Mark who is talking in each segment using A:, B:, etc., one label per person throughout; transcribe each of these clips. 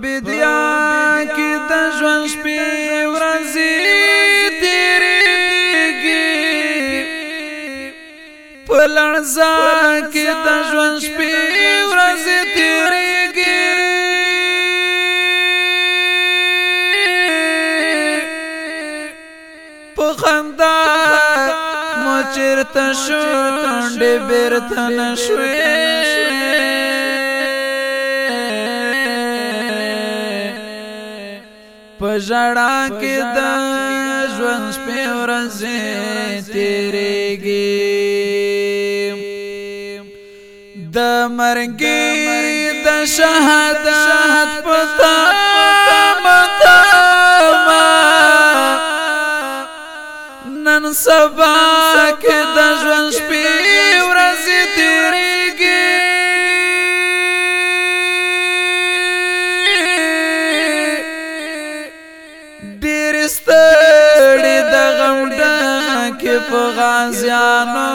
A: بدیا کې د ژوند شپې ورځې تیرېږي په لړزا کې د ژوند شپې ورځې تیرېږي په خندا مو چیرته شونډې بیرته نشوې پژړا کې د ژوند شپې ورځې تیرېږي د مرګ د شهادت پتا متا نن سبا کې د ژوند شپې ستړي د غم ډک په غازیانو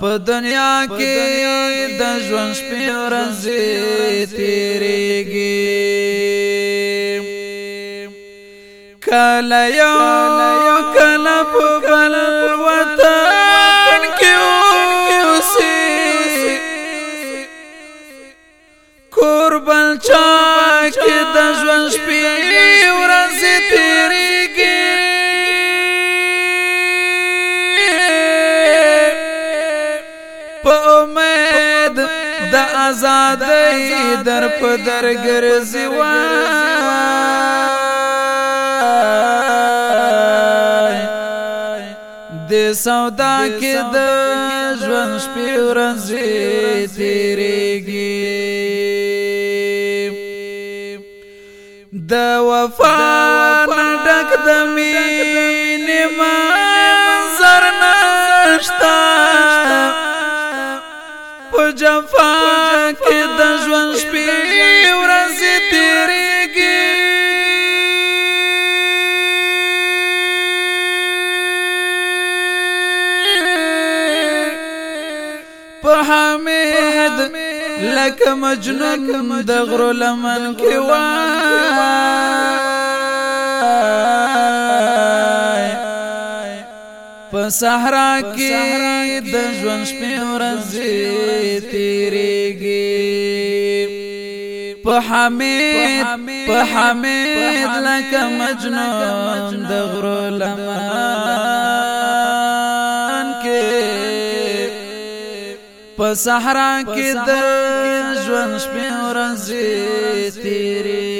A: په دنیا کې د ژوند شپې ورځې تیریږي کله یو کله په بل وطن آزادۍ در په درګرځي د سودا کې د ژوند شپې ورځې تیرېږي د وفا ډک د مینې منظر نشتا په جفا شپې ورځې تیریږي په حمید لکه مجنون د غرو لمن کې وای په صحرا کې د ژوند شپې ورځې تیریږي په حمید په حمید لکه مجنون د غرو لمن کې په صحرا کې د ژوند شپې ورځې تیرې